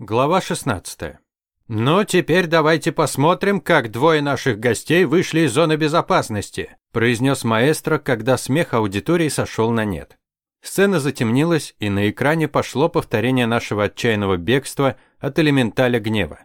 Глава 16. «Ну, теперь давайте посмотрим, как двое наших гостей вышли из зоны безопасности», произнес маэстро, когда смех аудитории сошел на нет. Сцена затемнилась, и на экране пошло повторение нашего отчаянного бегства от элементаля гнева.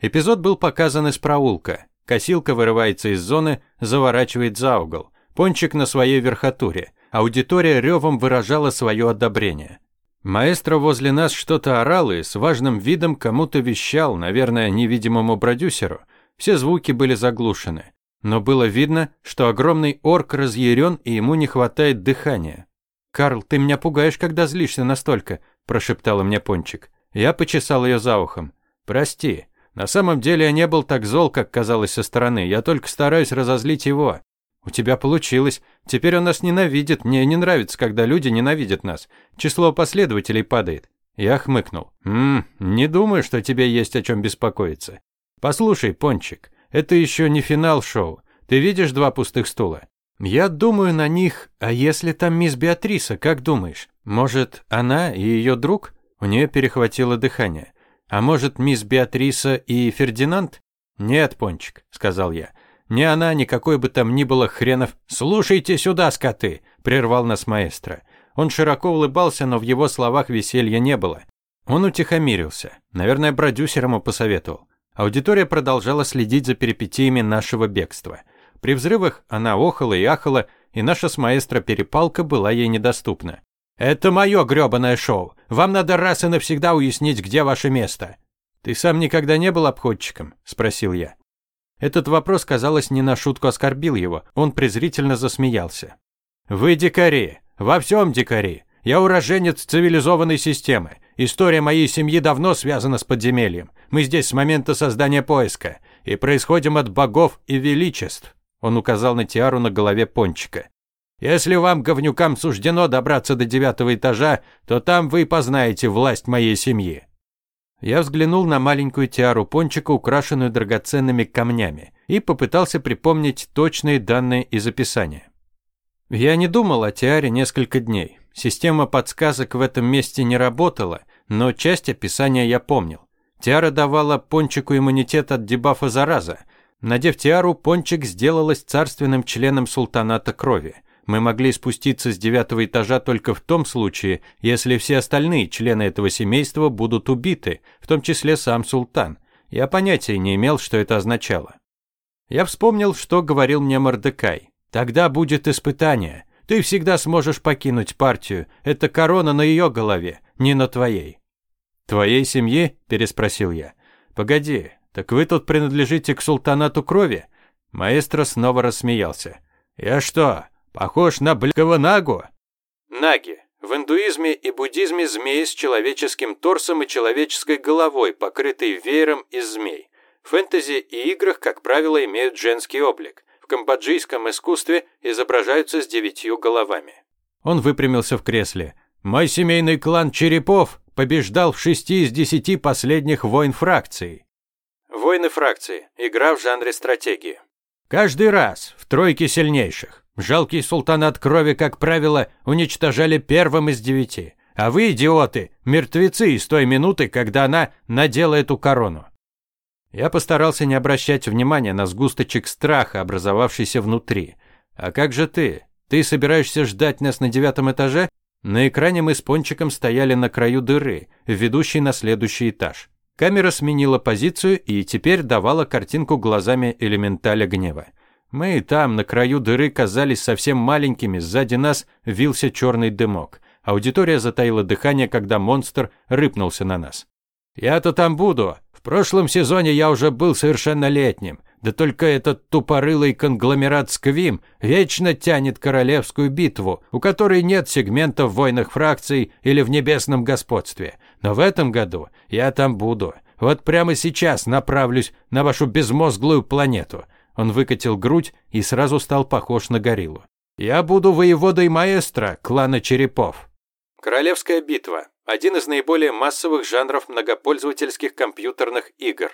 Эпизод был показан из проулка. Косилка вырывается из зоны, заворачивает за угол. Пончик на своей верхотуре. Аудитория ревом выражала свое одобрение. Маэстро возле нас что-то орал и с важным видом кому-то вещал, наверное, невидимому продюсеру. Все звуки были заглушены. Но было видно, что огромный орк разъярен и ему не хватает дыхания. «Карл, ты меня пугаешь, когда злишься настолько», – прошептала мне Пончик. Я почесал ее за ухом. «Прости. На самом деле я не был так зол, как казалось со стороны. Я только стараюсь разозлить его. «У тебя получилось. Теперь он нас ненавидит. Мне не нравится, когда люди ненавидят нас. Число последователей падает». Я хмыкнул. «Ммм, не думаю, что тебе есть о чем беспокоиться. Послушай, Пончик, это еще не финал шоу. Ты видишь два пустых стула? Я думаю на них, а если там мисс Беатриса, как думаешь? Может, она и ее друг? У нее перехватило дыхание. А может, мисс Беатриса и Фердинанд? Нет, Пончик, сказал я. Ни она, ни какой бы там ни было хренов. «Слушайте сюда, скоты!» – прервал нас маэстро. Он широко улыбался, но в его словах веселья не было. Он утихомирился. Наверное, продюсер ему посоветовал. Аудитория продолжала следить за перипетиями нашего бегства. При взрывах она охала и ахала, и наша с маэстро перепалка была ей недоступна. «Это мое грёбаное шоу. Вам надо раз и навсегда уяснить, где ваше место». «Ты сам никогда не был обходчиком?» – спросил я. Этот вопрос, казалось, не на шутку оскорбил его. Он презрительно засмеялся. «Вы дикари. Во всем дикари. Я уроженец цивилизованной системы. История моей семьи давно связана с подземельем. Мы здесь с момента создания поиска. И происходим от богов и величеств». Он указал на тиару на голове пончика. «Если вам, говнюкам, суждено добраться до девятого этажа, то там вы познаете власть моей семьи. Я взглянул на маленькую тиару пончика, украшенную драгоценными камнями, и попытался припомнить точные данные из описания. Я не думал о тиаре несколько дней. Система подсказок в этом месте не работала, но часть описания я помнил. Тиара давала пончику иммунитет от дебафа зараза. Надев тиару, пончик сделалась царственным членом султаната крови – мы могли спуститься с девятого этажа только в том случае, если все остальные члены этого семейства будут убиты, в том числе сам султан. Я понятия не имел, что это означало. Я вспомнил, что говорил мне Мордекай. «Тогда будет испытание. Ты всегда сможешь покинуть партию. Это корона на ее голове, не на твоей». «Твоей семье?» – переспросил я. «Погоди, так вы тут принадлежите к султанату крови?» Маэстро снова рассмеялся. «Я что, Похож на блького нагу. Наги. В индуизме и буддизме змеи с человеческим торсом и человеческой головой, покрытые веером из змей. В фэнтези и играх, как правило, имеют женский облик. В камбоджийском искусстве изображаются с девятью головами. Он выпрямился в кресле. «Мой семейный клан Черепов побеждал в шести из десяти последних войн фракций». Войны фракции. Игра в жанре стратегии. Каждый раз в тройке сильнейших. Жалкий султанат крови, как правило, уничтожали первым из девяти. А вы, идиоты, мертвецы из той минуты, когда она надела эту корону. Я постарался не обращать внимания на сгусточек страха, образовавшийся внутри. А как же ты? Ты собираешься ждать нас на девятом этаже? На экране мы с Пончиком стояли на краю дыры, ведущей на следующий этаж. Камера сменила позицию и теперь давала картинку глазами элементаля гнева. Мы и там, на краю дыры, казались совсем маленькими, сзади нас вился черный дымок. Аудитория затаила дыхание, когда монстр рыпнулся на нас. «Я-то там буду. В прошлом сезоне я уже был совершеннолетним. Да только этот тупорылый конгломерат Сквим вечно тянет королевскую битву, у которой нет сегмента в войнах фракций или в небесном господстве. Но в этом году я там буду. Вот прямо сейчас направлюсь на вашу безмозглую планету. Он выкатил грудь и сразу стал похож на гориллу. «Я буду воеводой маэстро клана черепов». Королевская битва – один из наиболее массовых жанров многопользовательских компьютерных игр.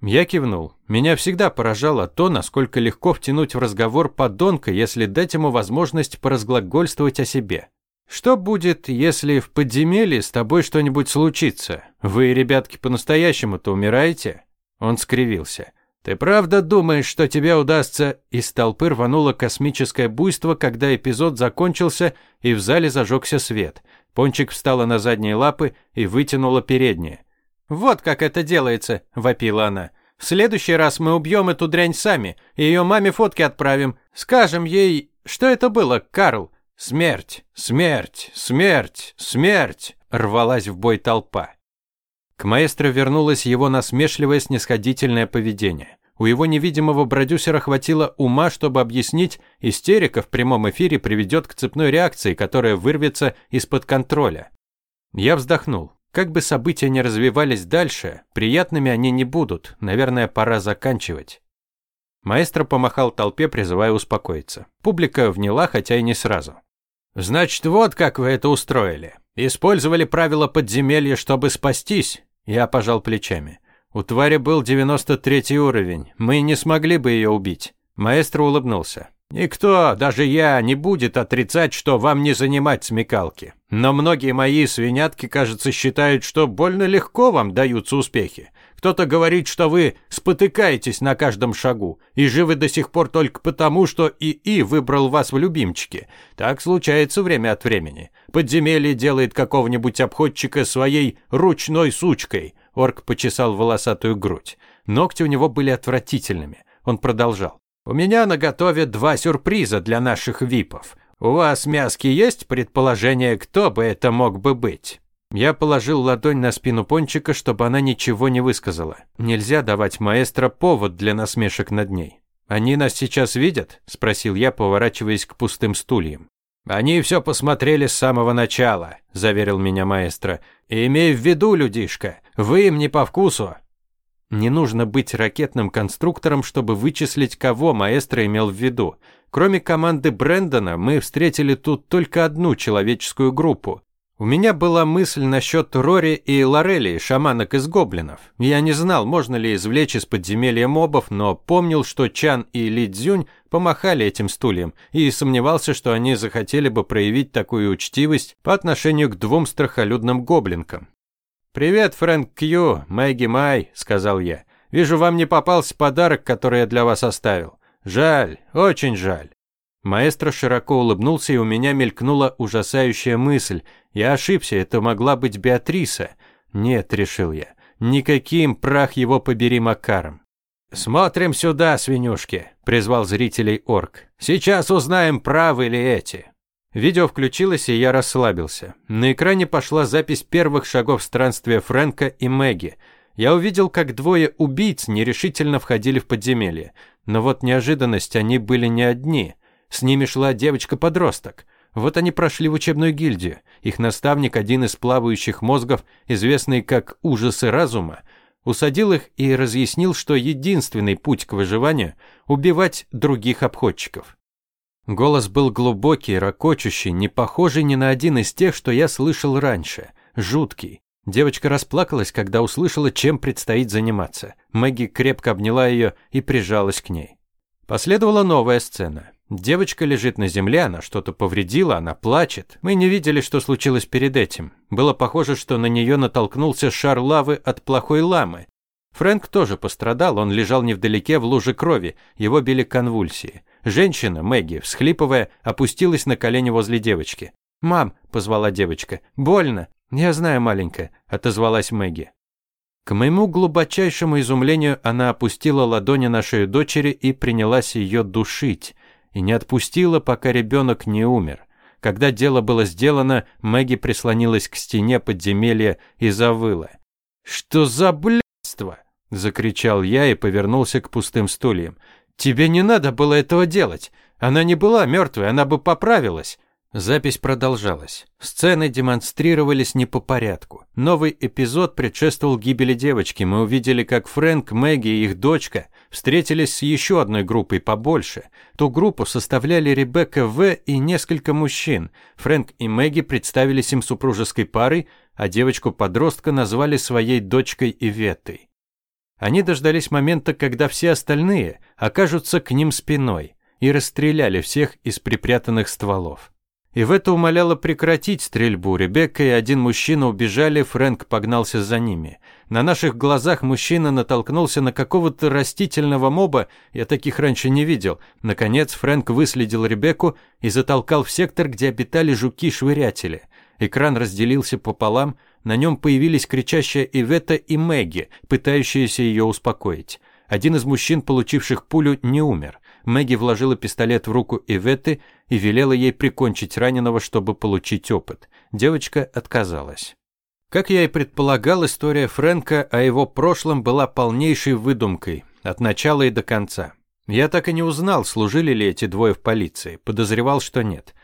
Я кивнул. Меня всегда поражало то, насколько легко втянуть в разговор подонка, если дать ему возможность поразглагольствовать о себе. Что будет, если в подземелье с тобой что-нибудь случится? Вы, ребятки, по-настоящему-то умираете? Он скривился. Ты правда думаешь, что тебе удастся? Из толпы рвануло космическое буйство, когда эпизод закончился и в зале зажегся свет. Пончик встала на задние лапы и вытянула передние. Вот как это делается, вопила она. В следующий раз мы убьем эту дрянь сами, и ее маме фотки отправим. Скажем ей, что это было, Карл. Смерть, смерть, смерть, смерть, рвалась в бой толпа. К маэстро вернулось его насмешливое снисходительное поведение. У его невидимого продюсера хватило ума, чтобы объяснить, истерика в прямом эфире приведет к цепной реакции, которая вырвется из-под контроля. Я вздохнул. Как бы события не развивались дальше, приятными они не будут. Наверное, пора заканчивать. Маэстро помахал толпе, призывая успокоиться. Публика вняла, хотя и не сразу. «Значит, вот как вы это устроили. Использовали правила подземелья, чтобы спастись?» Я пожал плечами. «У твари был 93 уровень. Мы не смогли бы ее убить». Маэстро улыбнулся. Никто, даже я, не будет отрицать, что вам не занимать смекалки. Но многие мои свинятки, кажется, считают, что больно легко вам даются успехи. Кто-то говорит, что вы спотыкаетесь на каждом шагу и живы до сих пор только потому, что ИИ выбрал вас в любимчики. Так случается время от времени. Подземелье делает какого-нибудь обходчика своей ручной сучкой. Орк почесал волосатую грудь. Ногти у него были отвратительными. Он продолжал. У меня на готове два сюрприза для наших випов. У вас, мяски, есть предположение, кто бы это мог бы быть?» Я положил ладонь на спину Пончика, чтобы она ничего не высказала. Нельзя давать маэстро повод для насмешек над ней. «Они нас сейчас видят?» – спросил я, поворачиваясь к пустым стульям. «Они все посмотрели с самого начала», – заверил меня маэстро. «Имей в виду, людишка, вы им не по вкусу. Не нужно быть ракетным конструктором, чтобы вычислить, кого маэстро имел в виду. Кроме команды Брэндона, мы встретили тут только одну человеческую группу. У меня была мысль насчет Рори и Лорели, шаманок из гоблинов. Я не знал, можно ли извлечь из подземелья мобов, но помнил, что Чан и Ли Цзюнь помахали этим стульям, и сомневался, что они захотели бы проявить такую учтивость по отношению к двум страхолюдным гоблинкам. «Привет, Фрэнк Кью, Мэгги Май», — сказал я. «Вижу, вам не попался подарок, который я для вас оставил. Жаль, очень жаль». Маэстро широко улыбнулся, и у меня мелькнула ужасающая мысль. Я ошибся, это могла быть Беатриса. «Нет», — решил я, — «никаким прах его побери Макаром». «Смотрим сюда, свинюшки», — призвал зрителей орк. «Сейчас узнаем, правы ли эти». Видео включилось, и я расслабился. На экране пошла запись первых шагов странствия Фрэнка и Мэгги. Я увидел, как двое убийц нерешительно входили в подземелье. Но вот неожиданность, они были не одни. С ними шла девочка-подросток. Вот они прошли в учебную гильдию. Их наставник, один из плавающих мозгов, известный как «ужасы разума», усадил их и разъяснил, что единственный путь к выживанию – убивать других обходчиков. Голос был глубокий, ракочущий, не похожий ни на один из тех, что я слышал раньше. Жуткий. Девочка расплакалась, когда услышала, чем предстоит заниматься. Мэгги крепко обняла ее и прижалась к ней. Последовала новая сцена. Девочка лежит на земле, она что-то повредила, она плачет. Мы не видели, что случилось перед этим. Было похоже, что на нее натолкнулся шар лавы от плохой ламы. Фрэнк тоже пострадал, он лежал невдалеке в луже крови, его били конвульсии. Женщина, Мэгги, всхлипывая, опустилась на колени возле девочки. «Мам», – позвала девочка, – «больно». «Я знаю, маленькая», – отозвалась Мэгги. К моему глубочайшему изумлению она опустила ладони на шею дочери и принялась ее душить. И не отпустила, пока ребенок не умер. Когда дело было сделано, Мэгги прислонилась к стене подземелья и завыла. «Что за блядство?» – закричал я и повернулся к пустым стульям. «Тебе не надо было этого делать. Она не была мертвой, она бы поправилась». Запись продолжалась. Сцены демонстрировались не по порядку. Новый эпизод предшествовал гибели девочки. Мы увидели, как Фрэнк, Мэгги и их дочка встретились с еще одной группой побольше. Ту группу составляли Ребекка В. и несколько мужчин. Фрэнк и Мэгги представились им супружеской парой, а девочку-подростка назвали своей дочкой Иветтой. Они дождались момента, когда все остальные окажутся к ним спиной и расстреляли всех из припрятанных стволов. И в это умоляло прекратить стрельбу. Ребекка и один мужчина убежали, Фрэнк погнался за ними. На наших глазах мужчина натолкнулся на какого-то растительного моба, я таких раньше не видел. Наконец Фрэнк выследил Ребекку и затолкал в сектор, где обитали жуки-швырятели. Экран разделился пополам, на нем появились кричащая Ивета и Мэгги, пытающиеся ее успокоить. Один из мужчин, получивших пулю, не умер. Мэгги вложила пистолет в руку Иветты и велела ей прикончить раненого, чтобы получить опыт. Девочка отказалась. Как я и предполагал, история Фрэнка о его прошлом была полнейшей выдумкой, от начала и до конца. Я так и не узнал, служили ли эти двое в полиции, подозревал, что нет.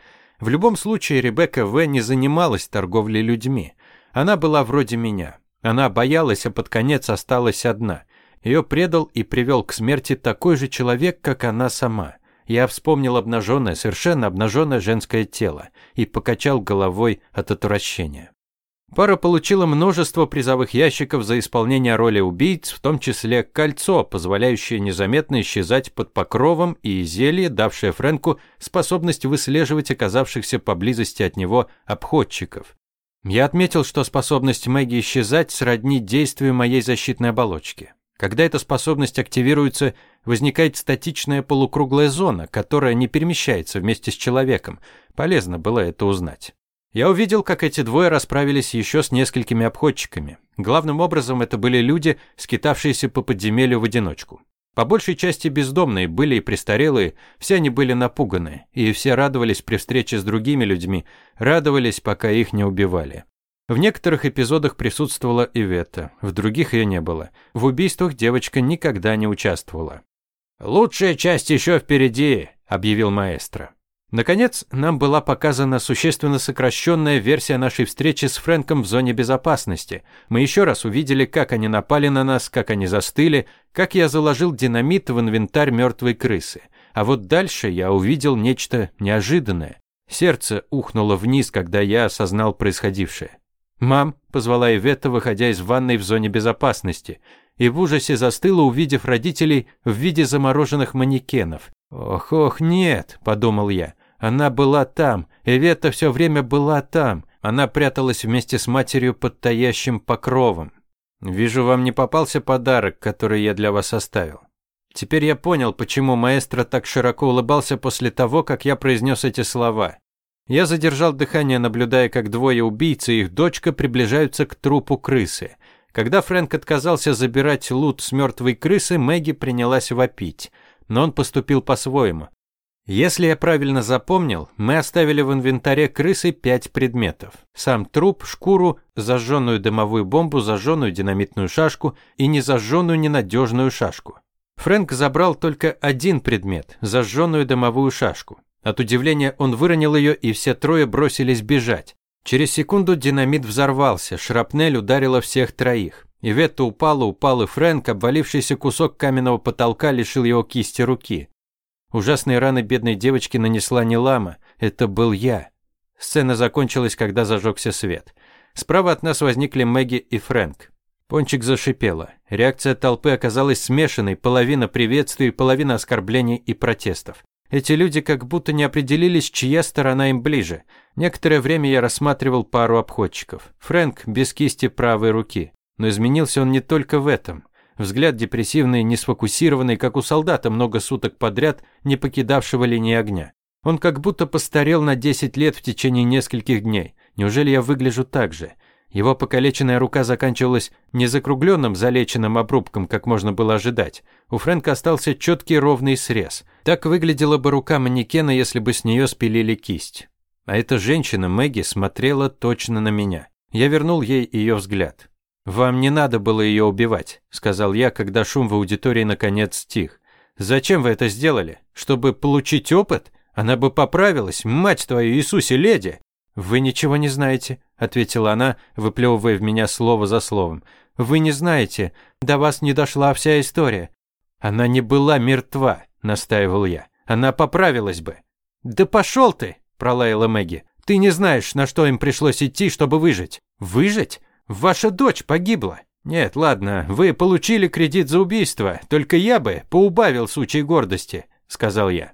В любом случае, Ребекка В. не занималась торговлей людьми. Она была вроде меня. Она боялась, а под конец осталась одна – ее предал и привел к смерти такой же человек, как она сама. Я вспомнил обнаженное, совершенно обнаженное женское тело и покачал головой от отвращения. Пара получила множество призовых ящиков за исполнение роли убийц, в том числе кольцо, позволяющее незаметно исчезать под покровом, и зелье, давшее Фрэнку способность выслеживать оказавшихся поблизости от него обходчиков. Я отметил, что способность Мэгги исчезать сродни действию моей защитной оболочки. Когда эта способность активируется, возникает статичная полукруглая зона, которая не перемещается вместе с человеком. Полезно было это узнать. Я увидел, как эти двое расправились еще с несколькими обходчиками. Главным образом это были люди, скитавшиеся по подземелью в одиночку. По большей части бездомные, были и престарелые, все они были напуганы, и все радовались при встрече с другими людьми, радовались, пока их не убивали. В некоторых эпизодах присутствовала Ивета, в других ее не было. В убийствах девочка никогда не участвовала. «Лучшая часть еще впереди», – объявил маэстро. Наконец, нам была показана существенно сокращенная версия нашей встречи с Фрэнком в зоне безопасности. Мы еще раз увидели, как они напали на нас, как они застыли, как я заложил динамит в инвентарь мертвой крысы. А вот дальше я увидел нечто неожиданное. Сердце ухнуло вниз, когда я осознал происходившее. «Мам», – позвала Ивета, выходя из ванной в зоне безопасности, и в ужасе застыла, увидев родителей в виде замороженных манекенов. «Ох, ох, нет», – подумал я. Она была там, Ивета все время была там. Она пряталась вместе с матерью под таящим покровом. «Вижу, вам не попался подарок, который я для вас оставил». Теперь я понял, почему маэстро так широко улыбался после того, как я произнес эти слова. Я задержал дыхание, наблюдая, как двое убийц и их дочка приближаются к трупу крысы. Когда Фрэнк отказался забирать лут с мертвой крысы, Мэгги принялась вопить. Но он поступил по-своему. Если я правильно запомнил, мы оставили в инвентаре крысы пять предметов. Сам труп, шкуру, зажженную дымовую бомбу, зажженную динамитную шашку и незажженную ненадежную шашку. Фрэнк забрал только один предмет – зажженную дымовую шашку. От удивления он выронил ее, и все трое бросились бежать. Через секунду динамит взорвался, шрапнель ударила всех троих. Иветта упала, упал и Фрэнк, обвалившийся кусок каменного потолка лишил его кисти руки. Ужасные раны бедной девочки нанесла не лама, это был я. Сцена закончилась, когда зажегся свет. Справа от нас возникли Мэгги и Фрэнк. Пончик зашипела. Реакция толпы оказалась смешанной, половина приветствий, половина оскорблений и протестов. Эти люди как будто не определились, чья сторона им ближе. Некоторое время я рассматривал пару обходчиков. Фрэнк без кисти правой руки. Но изменился он не только в этом. Взгляд депрессивный, не сфокусированный, как у солдата много суток подряд, не покидавшего линии огня. Он как будто постарел на 10 лет в течение нескольких дней. Неужели я выгляжу так же? Его покалеченная рука заканчивалась не закругленным залеченным обрубком, как можно было ожидать. У Фрэнка остался четкий ровный срез. Так выглядела бы рука манекена, если бы с нее спилили кисть. А эта женщина, Мэгги, смотрела точно на меня. Я вернул ей ее взгляд. «Вам не надо было ее убивать», – сказал я, когда шум в аудитории наконец стих. «Зачем вы это сделали? Чтобы получить опыт? Она бы поправилась, мать твою, Иисусе, леди!» «Вы ничего не знаете», – ответила она, выплевывая в меня слово за словом. «Вы не знаете. До вас не дошла вся история». «Она не была мертва», – настаивал я. «Она поправилась бы». «Да пошел ты!» – пролаяла Мэгги. «Ты не знаешь, на что им пришлось идти, чтобы выжить». «Выжить? Ваша дочь погибла». «Нет, ладно, вы получили кредит за убийство, только я бы поубавил сучей гордости», – сказал я.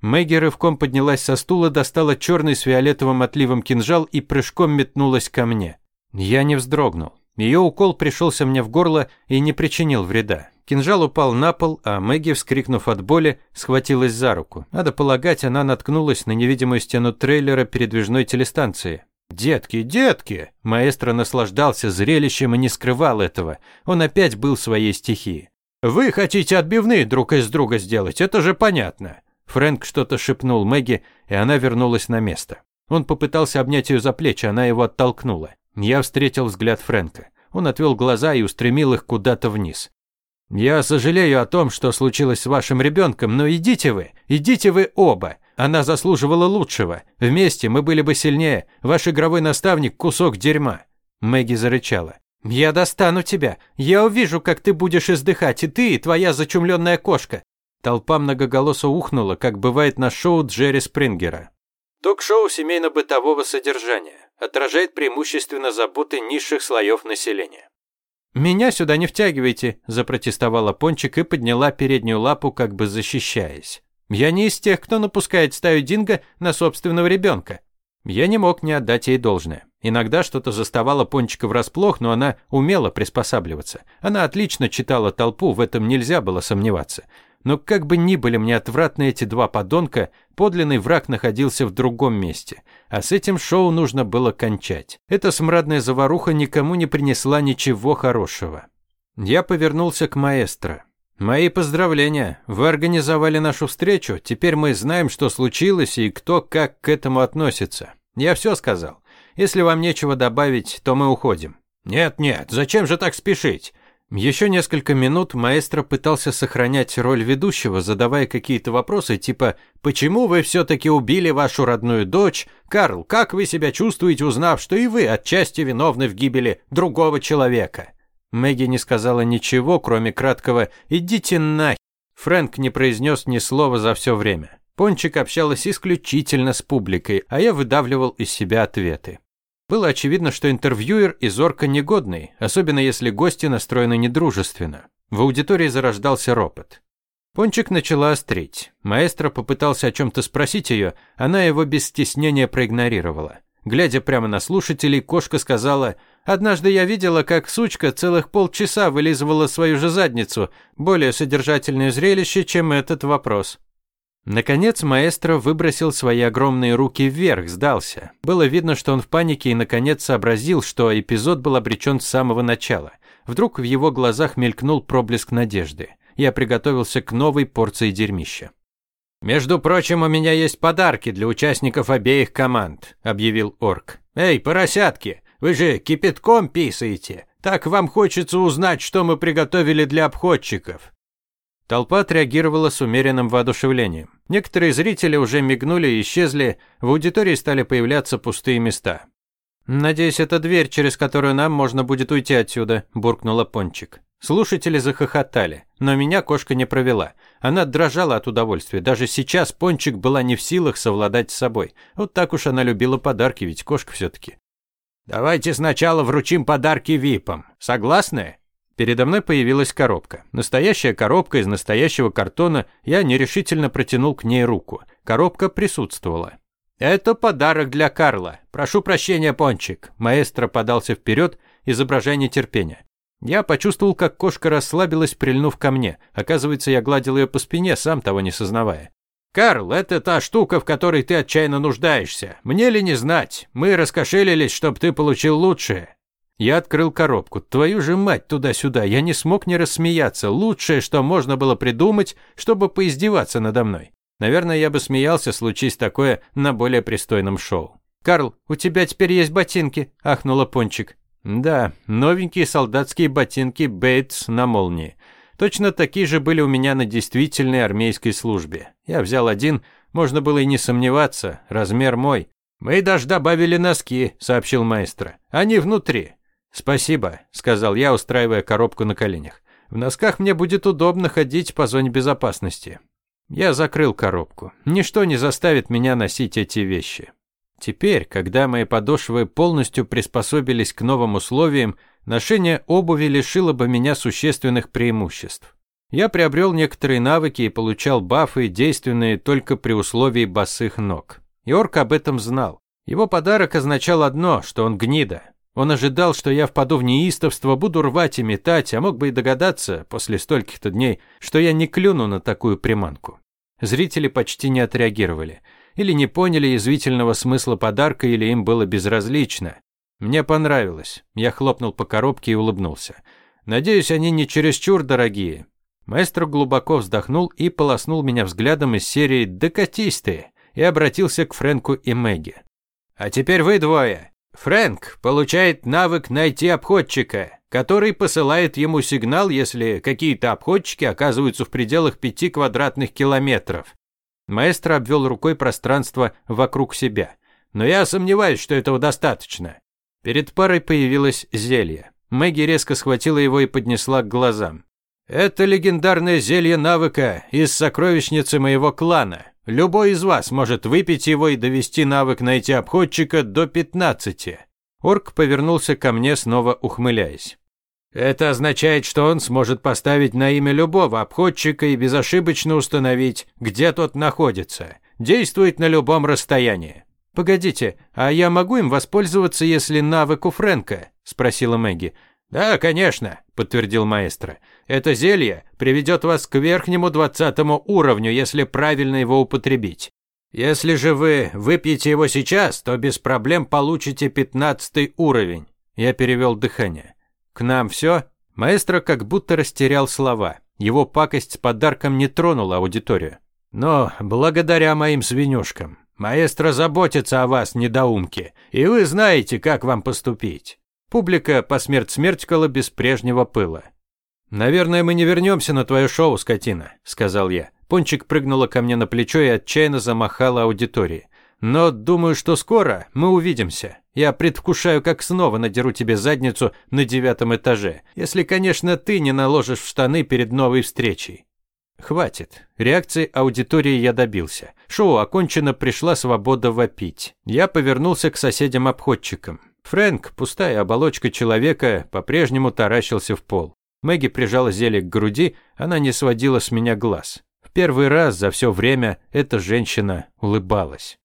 Мэгги рывком поднялась со стула, достала черный с фиолетовым отливом кинжал и прыжком метнулась ко мне. Я не вздрогнул. Ее укол пришелся мне в горло и не причинил вреда. Кинжал упал на пол, а Мэгги, вскрикнув от боли, схватилась за руку. Надо полагать, она наткнулась на невидимую стену трейлера передвижной телестанции. «Детки, детки!» Маэстро наслаждался зрелищем и не скрывал этого. Он опять был своей стихии. «Вы хотите отбивные друг из друга сделать, это же понятно!» Фрэнк что-то шепнул Мэгги, и она вернулась на место. Он попытался обнять ее за плечи, она его оттолкнула. Я встретил взгляд Фрэнка. Он отвел глаза и устремил их куда-то вниз. «Я сожалею о том, что случилось с вашим ребенком, но идите вы, идите вы оба. Она заслуживала лучшего. Вместе мы были бы сильнее. Ваш игровой наставник – кусок дерьма». Мэгги зарычала. «Я достану тебя. Я увижу, как ты будешь издыхать, и ты, и твоя зачумленная кошка». Толпа многоголосо ухнула, как бывает на шоу Джерри Спрингера. Ток-шоу семейно-бытового содержания отражает преимущественно заботы низших слоев населения. «Меня сюда не втягивайте», – запротестовала Пончик и подняла переднюю лапу, как бы защищаясь. Я не из тех, кто напускает стаю динго на собственного ребенка. Я не мог не отдать ей должное. Иногда что-то заставало Пончика врасплох, но она умела приспосабливаться. Она отлично читала толпу, в этом нельзя было сомневаться. Но как бы ни были мне отвратны эти два подонка, подлинный враг находился в другом месте. А с этим шоу нужно было кончать. Эта смрадная заваруха никому не принесла ничего хорошего. Я повернулся к маэстро. «Мои поздравления. Вы организовали нашу встречу. Теперь мы знаем, что случилось и кто как к этому относится. Я все сказал. Если вам нечего добавить, то мы уходим». «Нет-нет, зачем же так спешить?» Еще несколько минут маэстро пытался сохранять роль ведущего, задавая какие-то вопросы, типа «Почему вы все-таки убили вашу родную дочь? Карл, как вы себя чувствуете, узнав, что и вы отчасти виновны в гибели другого человека?» Мэгги не сказала ничего, кроме краткого «идите на...». Фрэнк не произнес ни слова за все время. Пончик общалась исключительно с публикой, а я выдавливал из себя ответы. Было очевидно, что интервьюер из орка негодный, особенно если гости настроены недружественно. В аудитории зарождался ропот. Пончик начала острить. Маэстро попытался о чем-то спросить ее, она его без стеснения проигнорировала. Глядя прямо на слушателей, кошка сказала Однажды я видела, как сучка целых полчаса вылизывала свою же задницу. Более содержательное зрелище, чем этот вопрос. Наконец маэстро выбросил свои огромные руки вверх, сдался. Было видно, что он в панике и наконец сообразил, что эпизод был обречен с самого начала. Вдруг в его глазах мелькнул проблеск надежды. Я приготовился к новой порции дерьмища. «Между прочим, у меня есть подарки для участников обеих команд», – объявил орк. «Эй, поросятки, вы же кипятком писаете. Так вам хочется узнать, что мы приготовили для обходчиков». Толпа отреагировала с умеренным воодушевлением. Некоторые зрители уже мигнули и исчезли, в аудитории стали появляться пустые места. «Надеюсь, это дверь, через которую нам можно будет уйти отсюда», – буркнула Пончик. Слушатели захохотали, но меня кошка не провела. Она дрожала от удовольствия. Даже сейчас Пончик была не в силах совладать с собой. Вот так уж она любила подарки, ведь кошка все-таки. Давайте сначала вручим подарки випам. Согласны? Передо мной появилась коробка. Настоящая коробка из настоящего картона. Я нерешительно протянул к ней руку. Коробка присутствовала. Это подарок для Карла. Прошу прощения, Пончик. Маэстро подался вперед, изображая нетерпение. Я почувствовал, как кошка расслабилась, прильнув ко мне. Оказывается, я гладил ее по спине, сам того не сознавая. «Карл, это та штука, в которой ты отчаянно нуждаешься. Мне ли не знать? Мы раскошелились, чтобы ты получил лучшее». Я открыл коробку. Твою же мать туда-сюда. Я не смог не рассмеяться. Лучшее, что можно было придумать, чтобы поиздеваться надо мной. Наверное, я бы смеялся, случись такое на более пристойном шоу. «Карл, у тебя теперь есть ботинки», – ахнула Пончик. «Да, новенькие солдатские ботинки Бейтс на молнии. Точно такие же были у меня на действительной армейской службе. Я взял один, можно было и не сомневаться, размер мой. «Мы даже добавили носки», — сообщил маэстро. «Они внутри». «Спасибо», — сказал я, устраивая коробку на коленях. «В носках мне будет удобно ходить по зоне безопасности». Я закрыл коробку. Ничто не заставит меня носить эти вещи. Теперь, когда мои подошвы полностью приспособились к новым условиям, Ношение обуви лишило бы меня существенных преимуществ. Я приобрел некоторые навыки и получал бафы, действенные только при условии босых ног. Йорк об этом знал. Его подарок означал одно, что он гнида. Он ожидал, что я впаду в неистовство, буду рвать и метать, а мог бы и догадаться, после стольких-то дней, что я не клюну на такую приманку. Зрители почти не отреагировали. Или не поняли язвительного смысла подарка, или им было безразлично. Мне понравилось. Я хлопнул по коробке и улыбнулся. Надеюсь, они не чересчур дорогие. Маэстро глубоко вздохнул и полоснул меня взглядом из серии «Докатись ты!» и обратился к Фрэнку и Мэгги. «А теперь вы двое. Фрэнк получает навык найти обходчика, который посылает ему сигнал, если какие-то обходчики оказываются в пределах пяти квадратных километров. Маэстро обвел рукой пространство вокруг себя. Но я сомневаюсь, что этого достаточно. Перед парой появилось зелье. Мэгги резко схватила его и поднесла к глазам. «Это легендарное зелье навыка из сокровищницы моего клана. Любой из вас может выпить его и довести навык найти обходчика до 15. Орк повернулся ко мне, снова ухмыляясь. Это означает, что он сможет поставить на имя любого обходчика и безошибочно установить, где тот находится. Действует на любом расстоянии. Погодите, а я могу им воспользоваться, если навык у Фрэнка? спросила Мэгги. Да, конечно, подтвердил маэстро. Это зелье приведет вас к верхнему двадцатому уровню, если правильно его употребить. Если же вы выпьете его сейчас, то без проблем получите пятнадцатый уровень. Я перевел дыхание. К нам все? Маэстро как будто растерял слова. Его пакость с подарком не тронула аудиторию. Но благодаря моим свинюшкам. Маэстро заботится о вас, недоумки, и вы знаете, как вам поступить. Публика по смерть-смертькала без прежнего пыла. «Наверное, мы не вернемся на твое шоу, скотина», – сказал я. Пончик прыгнула ко мне на плечо и отчаянно замахала аудитории. «Но думаю, что скоро мы увидимся. Я предвкушаю, как снова надеру тебе задницу на девятом этаже, если, конечно, ты не наложишь в штаны перед новой встречей». Хватит. Реакции аудитории я добился. Шоу окончено, пришла свобода вопить. Я повернулся к соседям-обходчикам. Фрэнк, пустая оболочка человека, по-прежнему таращился в пол. Мэгги прижала зелье к груди, она не сводила с меня глаз. В первый раз за все время эта женщина улыбалась.